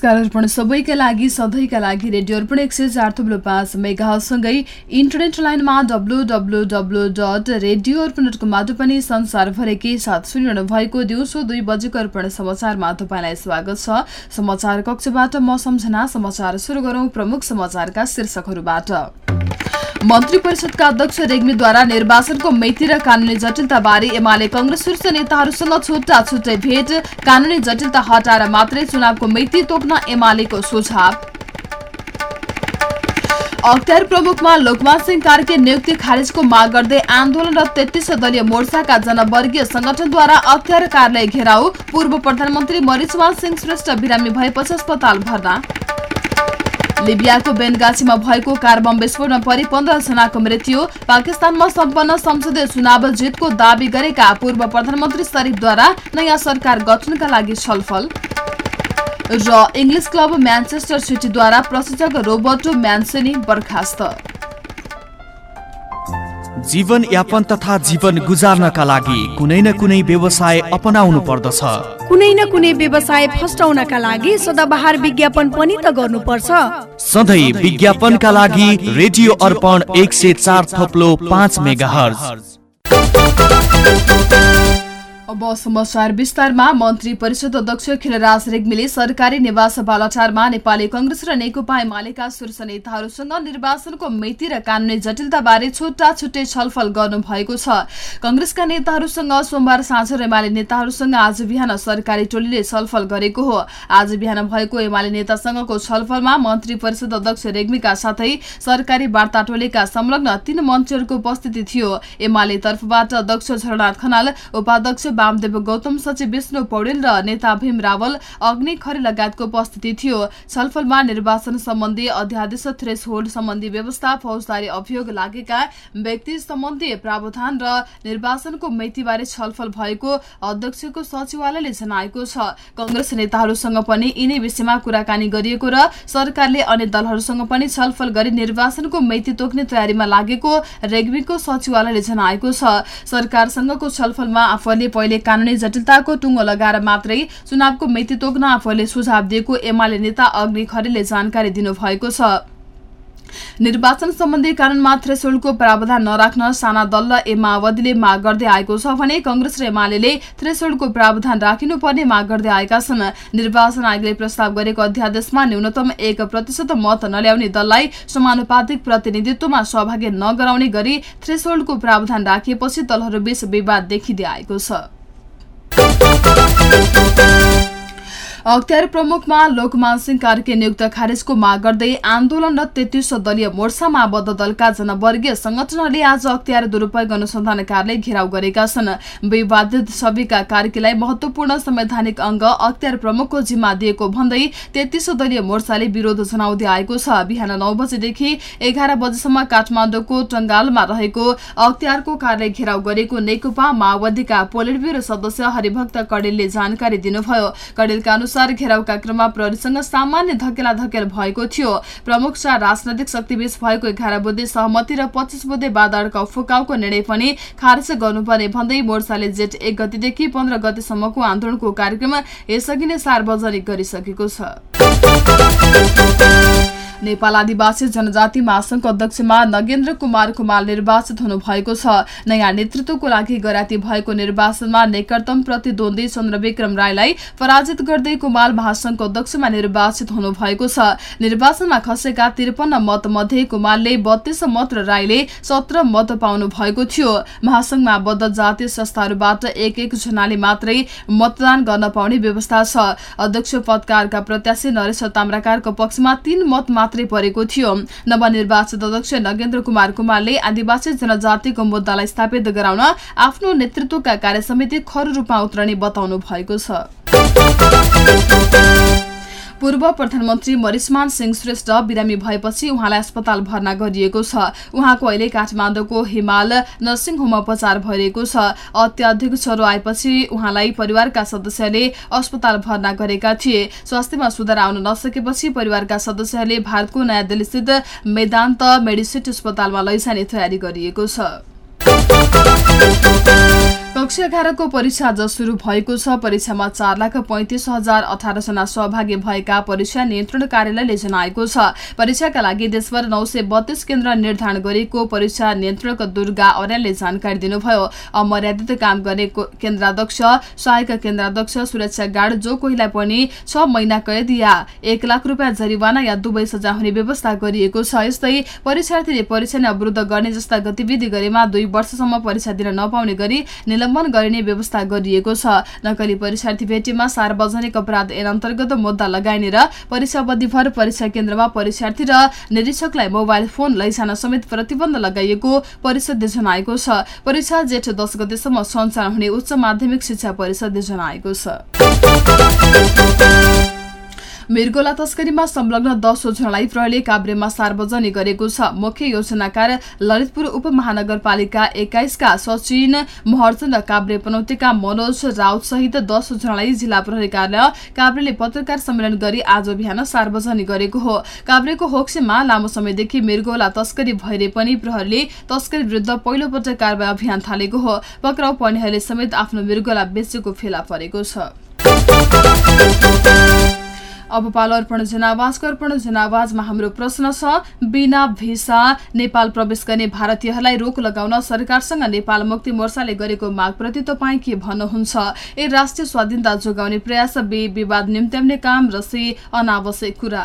नमस्कार अर्पण। सबैका लागि सधैँका लागि रेडियो अर्पण एक सय चार थुप्रो पाँच मेगासँगै इन्टरनेट लाइनमा W W W dot radio Arpan dot कमबाट पनि संसारभरिकै साथ सुनिरहनु भएको दिउँसो दुई बजेको अर्पण समाचारमा तपाईँलाई स्वागत छ। समाचार कक्षबाट म सम्झना समाचार सुरु गरौँ प्रमुख समाचारका शीर्षकहरूबाट। मन्त्री परिषदका अध्यक्ष रेग्मीद्वारा निर्वाचनको मैती र कानूनी जटिलताबारे एमाले कंग्रेस शीर्ष नेताहरूसँग छुट्टा छुट्टै भेट। कानूनी जटिलता हटाएर मात्रै चुनावको मैती तोक्न एमालेको सुझाव। अख्तियार प्रमुखमा लोकमान सिंह कार्के नियुक्ति खारेजको माग गर्दै आन्दोलन र तेत्तिस दलीय मोर्चाका जनवर्गीय संगठनद्वारा अख्तियार कार्यालय घेराउ पूर्व प्रधानमन्त्री मरिचमान सिंह श्रेष्ठ बिरामी भएपछि अस्पताल भर्ना। लिबियाको बेनगाछीमा भएको कार बम विस्फोटमा परि जनाको मृत्यु पाकिस्तानमा सम्पन्न संसदीय चुनाव जितको दावी गरेका पूर्व प्रधानमन्त्री शरीफद्वारा नयाँ सरकार गठनका लागि छलफल। र इङ्ग्लिस क्लब म्यान्चेस्टर सिटीद्वारा प्रशिक्षक रोबर्टो म्यान्सेनी बर्खास्त। जीवन यापन तथा जीवन गुजार्नका लागि कुनै न कुनै व्यवसाय अपनाउनु पर्दछ। कुनै न कुनै व्यवसाय फस्टाउनका लागि सदाबहार विज्ञापन पनि त गर्नुपर्छ। सधैँ विज्ञापनका लागि रेडियो अर्पण एक सय चार थप्लो पाँच मेगा अब समाचार विस्तारमा मन्त्री परिषद अध्यक्ष खिलराज रेग्मीले सरकारी निवास बालाटारमा नेपाली कंग्रेस र नेकपा एमालेका शीर्ष नेताहरूसँग निर्वाचनको मिति र कानूनी जटिलताबारे छुट्टा छुट्टै छलफल गर्नुभएको छ। कंग्रेसका नेताहरूसँग सोमबार साँझ र एमाले नेताहरूसँग आज बिहान सरकारी टोलीले छलफल गरेको हो। आज बिहान भएको एमाले नेतासँगको छलफलमा मन्त्री परिषद अध्यक्ष रेग्मीका साथै सरकारी वार्ता टोलीका संलग्न तीन मन्त्रीहरूको उपस्थिति थियो। एमाले तर्फबाट अध्यक्ष झरनाथ खनाल उपाध्यक्ष वामदेव गौतम सचिव विष्णु पौडेल र नेता भीम रावल अग्नि खरे लगायतको उपस्थिति थियो। छलफलमा निर्वाचन सम्बन्धी अध्यादेश थ्रेस होल्ड सम्बन्धी व्यवस्था फौजदारी अभियोग लागेका व्यक्ति सम्बन्धी प्रावधान र निर्वाचनको मितिबारे छलफल भएको अध्यक्षको सचिवालयले जनाएको छ। कंग्रेस नेताहरूसँग पनि यिनै विषयमा कुराकानी गरिएको र सरकारले अन्य दलहरूसँग पनि छलफल गरी निर्वाचनको मिति तोक्ने तयारीमा लागेको रेग्मीको सचिवालयले जनाएको छ। सरकारसँगको छलफलमा आफूले पहिले कानूनी जटिलताको टुङ्गो लगाएर मात्रै चुनावको मिति तोक्न आफूले सुझाव दिएको एमाले नेता अग्नि खरेलले जानकारी दिनुभएको छ। निर्वाचन सम्बन्धी कानूनमा थ्रेसोल्डको प्रावधान नराख्न साना दल र ए माओवादीले माग गर्दै आएको छ भने कंग्रेस र एमाले थ्रेसोल्डको प्रावधान राखिनुपर्ने माग गर्दै आएका छन्। निर्वाचन आयोगले प्रस्ताव गरेको अध्यादेशमा न्यूनतम एक प्रतिशत मत नल्याउने दललाई समानुपातिक प्रतिनिधित्वमा सहभागी नगराउने गरी थ्रेसोल्डको प्रावधान राखिएपछि दलहरूबीच विवाद देखिँदै आएको छ। Thank you. अख्तियार प्रमुखमा लोकमान सिंह कार्के नियुक्त खारेजको माग गर्दै आन्दोलन र तेत्तिस दलीय मोर्चामा आबद्ध दलका जनवर्गीय संगठनहरूले आज अख्तियार दुरूपयोग अनुसन्धान कार्यालय घेराउ गरेका छन्। विवादित छविका कार्कीलाई महत्वपूर्ण संवैधानिक अंग अख्तियार प्रमुखको जिम्मा दिएको भन्दै तेत्तिस दलीय मोर्चाले विरोध जनाउँदै आएको छ। बिहान नौ बजेदेखि एघार बजेसम्म काठमाडौँको टंगालमा रहेको अख्तियारको कार्यालय घेराउ गरेको नेकपा माओवादीका पोलिट ब्युरो सदस्य हरिभक्त कडेलले जानकारी दिनुभयो। कडेलका अनुसार घेराउका क्रममा प्रहरीसँग सामान्य धकेला धकेल भएको थियो। प्रमुख चार राजनैतिक शक्तिबीच भएको एघार बुद्धे सहमति र पच्चिस बुद्धे बादड़का फुकाउको निर्णय पनि खारेज गर्नुपर्ने भन्दै मोर्चाले जेठ एक गतिदेखि पन्ध्र गतिसम्मको आन्दोलनको कार्यक्रम यसअघि नै सार्वजनिक गरिसकेको छ। नेपाल आदिवासी जनजाति महासंघको अध्यक्षमा नगेन्द्र कुमार कुमार निर्वाचित हुनुभएको छ। नयाँ नेतृत्वको लागि गराती भएको निर्वाचनमा निकटतम प्रतिद्वन्दी चन्द्रविक्रम राईलाई पराजित गर्दै कुमार महासंघको अध्यक्षमा निर्वाचित हुनुभएको छ। निर्वाचनमा खसेका त्रिपन्न मत मध्ये कुमारले बत्तीस मत र राईले सत्र मत पाउनु भएको थियो। महासंघमा आबद्ध जातीय संस्थाहरूबाट एक एक जनाले मात्रै मतदान गर्न पाउने व्यवस्था छ। अध्यक्ष पदकारका प्रत्याशी नरेश ताम्राकारको पक्षमा तीन मत मात्रै परेको थियो। नवनिर्वाचित अध्यक्ष नगेन्द्र कुमार कुमारले आदिवासी जनजातिको मुद्दालाई स्थापित गराउन आफ्नो नेतृत्वका कार्यसमिति खर रूपमा उत्रने बताउनु भएको छ। पूर्व प्रधानमन्त्री मरिसमान सिंह श्रेष्ठ बिरामी भएपछि उहाँलाई अस्पताल भर्ना गरिएको छ। उहाँको अहिले काठमाडौँको हिमाल नर्सिङ होममा उपचार भइरहेको छ। अत्याधिक ज्वरो आएपछि उहाँलाई परिवारका सदस्यले अस्पताल भर्ना गरेका थिए। स्वास्थ्यमा सुधार आउन नसकेपछि परिवारका सदस्यहरूले भारतको नयाँ दिल्लीस्थित मेदान्त मेडिसिट अस्पतालमा लैजाने तयारी गरिएको छ। कक्षा एघारको परीक्षा आज सुरु भएको छ। परीक्षामा चार लाख पैंतिस हजार अठारजना सहभागी भएका परीक्षा नियन्त्रण कार्यालयले जनाएको छ। परीक्षाका लागि देशभर नौ सय बत्तीस केन्द्र निर्धारण गरिएको परीक्षा नियन्त्रक दुर्गा अर्यालले जानकारी दिनुभयो। अमर्यादित काम गर्ने केन्द्राध्यक्ष सहायक केन्द्राध्यक्ष सुरक्षा गार्ड जो कोहीलाई पनि छ महिना कैद या एक लाख रुपियाँ जरिवाना या दुवै सजाय हुने व्यवस्था गरिएको छ। यस्तै परीक्षार्थीले परीक्षा नै अवरुद्ध गर्ने जस्ता गतिविधि गरेमा दुई वर्षसम्म परीक्षा दिन नपाउने गरी गरिने व्यवस्था गरिएको छ। नकली परीक्षार्थी भेटीमा सार्वजनिक अपराध ऐन अन्तर्गत मुद्दा लगाइने र परीक्षा अवधिभर परीक्षा केन्द्रमा परीक्षार्थी र निरीक्षकलाई मोबाइल फोन लैजान समेत प्रतिबन्ध लगाइएको परिषदले जनाएको छ। परीक्षा जेठ दस गतेसम्म सञ्चालन हुने उच्च माध्यमिक शिक्षा परिषदले जनाएको छ। मृगोला तस्करीमा संलग्न दस योजनालाई प्रहरीले काभ्रेमा सार्वजनिक गरेको छ। मुख्य योजनाकार ललितपुर उपमहानगरपालिका एक्काइसका सचिन महर्जन र काभ्रे पनौतीका मनोज राउत सहित दस योजनालाई जिल्ला प्रहरी कार्यालय काभ्रेले पत्रकार सम्मेलन गरी आज बिहान सार्वजनिक गरेको हो। काभ्रेको होक्सेमा लामो समयदेखि मृगोला तस्करी भइरहे पनि प्रहरीले तस्करी विरुद्ध पहिलो पटक कारवाही अभियान थालेको हो। पक्राउ पर्नेहरूले समेत आफ्नो मृगोला बेचेको फेला परेको छ। अब पालो अर्पण जनावासको अर्पण जनावाजमा हाम्रो प्रश्न छ बिना भिसा नेपाल प्रवेश गर्ने भारतीयहरूलाई रोक लगाउन सरकारसँग नेपाल मुक्ति मोर्चाले गरेको मागप्रति तपाईँ के भन्नुहुन्छ? ए राष्ट्रिय स्वाधीनता जोगाउने प्रयास बे विवाद निम्त्याउने काम र से अनावश्यक कुरा।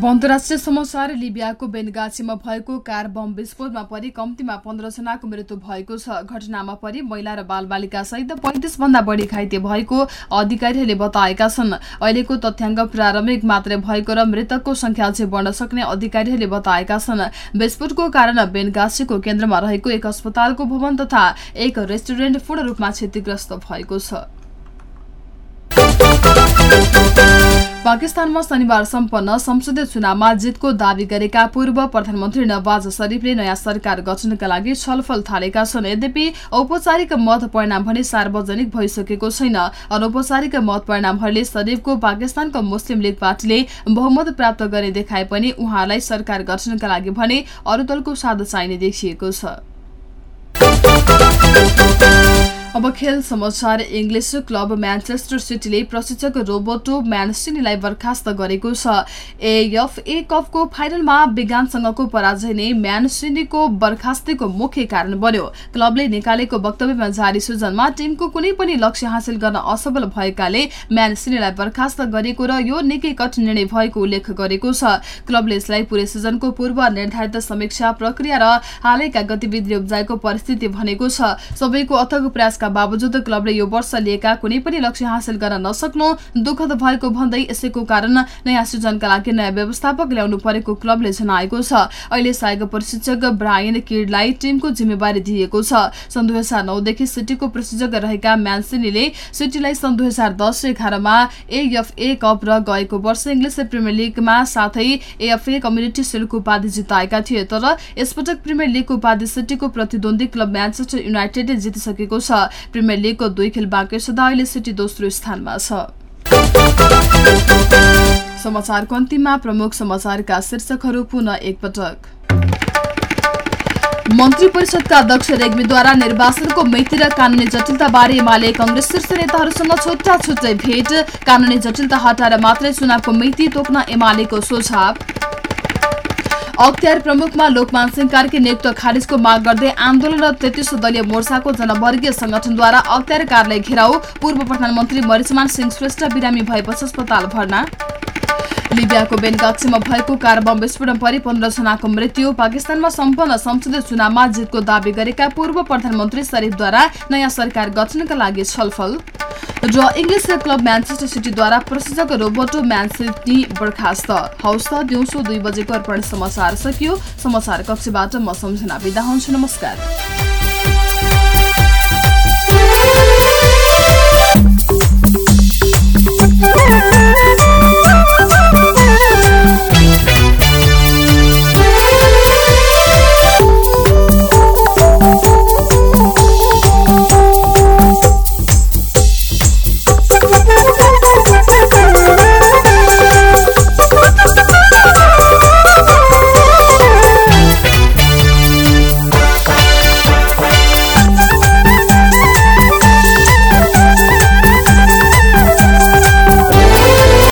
अब अन्तर्राष्ट्रिय समाचार लिबियाको बेनगाछीमा भएको कार बम विस्फोटमा परि कम्तीमा पन्ध्रजनाको मृत्यु भएको छ। घटनामा परि महिला र बालबालिका सहित पैंतिस भन्दा बढी घाइते भएको अधिकारीहरूले बताएका छन्। अहिलेको तथ्याङ्क प्रारम्भिक मात्रै भएको र मृतकको संख्या अझै बढ्न सक्ने अधिकारीहरूले बताएका छन्। विस्फोटको कारण बेनगाछीको केन्द्रमा रहेको एक अस्पतालको भवन तथा एक रेस्टुरेन्ट पूर्ण रूपमा क्षतिग्रस्त भएको छ। पाकिस्तानमा शनिबार सम्पन्न संसदीय चुनावमा जितको दावी गरेका पूर्व प्रधानमन्त्री नवाज शरीफले नयाँ सरकार गठनका लागि छलफल थालेका छन्। यद्यपि औपचारिक मत परिणाम भने सार्वजनिक भइसकेको छैन। अनौपचारिक मत परिणामहरूले शरीफको पाकिस्तानको मुस्लिम लीग पार्टीले बहुमत प्राप्त गर्ने देखाए पनि उहाँलाई सरकार गठनका लागि भने अरू दलको साथ चाहिने देखिएको छ। अब खेल समाचार इङ्ग्लिस क्लब म्यान्चेस्टर सिटीले प्रशिक्षक रोबोटो म्यानसिनीलाई बर्खास्त गरेको छ। एएफए कपको फाइनलमा विज्ञानसँगको पराजय नै म्यानसिनीको बर्खास्तीको मुख्य कारण बन्यो। क्लबले निकालेको वक्तव्यमा जारी सूचनमा टिमको कुनै पनि लक्ष्य हासिल गर्न असफल भएकाले म्यानसिनीलाई बर्खास्त गरेको र यो निकै कठिन निर्णय भएको उल्लेख गरेको छ। क्लबले यसलाई पूरै सिजनको पूर्व निर्धारित समीक्षा प्रक्रिया र हालैका गतिविधिले उब्जाएको परिस्थिति भनेको छ। सबैको अथक प्रयासका बावजुद क्लबले यो वर्ष लिएका कुनै पनि लक्ष्य हासिल गर्न नसक्नु दुःखद भएको भन्दै यसैको कारण नयाँ सिजनका लागि नयाँ व्यवस्थापक ल्याउनु परेको क्लबले जनाएको छ। अहिले सहायक प्रशिक्षक ब्रायन किडलाई टिमको जिम्मेवारी दिएको छ। सन् दुई हजार नौदेखि सिटीको प्रशिक्षक रहेका म्यान्सिनीले सिटीलाई सन् दुई हजार दस एघारमा एएफए कप र गएको वर्ष इङ्ग्लिस प्रिमियर लिगमा साथै एएफए कम्युनिटी सिल्डको उपाधि जिताएका थिए तर यसपटक प्रिमियर लिगको उपाधि सिटीको प्रतिद्वन्दी क्लब म्यान्चेस्टर युनाइटेडले जितिसकेको छ। प्रिमियर लिगको दुई खेल बाँकी छँदा अहिले सिटी दोस्रो स्थानमा छ समाचारको अन्तिममा प्रमुख समाचारका शीर्षकहरू पुनः एकपटक मन्त्री परिषदका अध्यक्ष रेग्मीद्वारा निर्वाचनको मैत्री र कानूनी जटिलताबारे एमाले कंग्रेस शीर्ष नेताहरूसँग छुट्टा छुट्टै भेट कानूनी जटिलता हटाएर मात्रै चुनावको मिति तोक्न एमालेको सुझाव अख्तियार प्रमुखमा लोकमान सिंह कार्की नियुक्त खारिजको माग गर्दै आन्दोलन र तेत्तिस दलीय मोर्चाको जनवर्गीय संगठनद्वारा अख्तियार कार्यालय घेराउ पूर्व प्रधानमन्त्री मरिचमान सिंह श्रेष्ठ बिरामी भएपछि अस्पताल भर्ना। लिबियाको बेनगाक्सीमा भएको कार बम विस्फोटमा परि पन्ध्र जनाको मृत्यु पाकिस्तानमा सम्पन्न संसदीय चुनावमा जितको दावी गरेका पूर्व प्रधानमन्त्री शरीफद्वारा नयाँ सरकार गठनका लागि छलफल। र इङ्ग्लिस क्लब म्यान्चेस्टर सिटीद्वारा प्रशिक्षक रोबर्टो म्यान्सिटी बर्खास्त। हौस् त दिउँसो दुई बजेको अर्पण समाचार सकियो। समाचार कक्षबाट म सम्झना बिदा हुन्छु नमस्कार।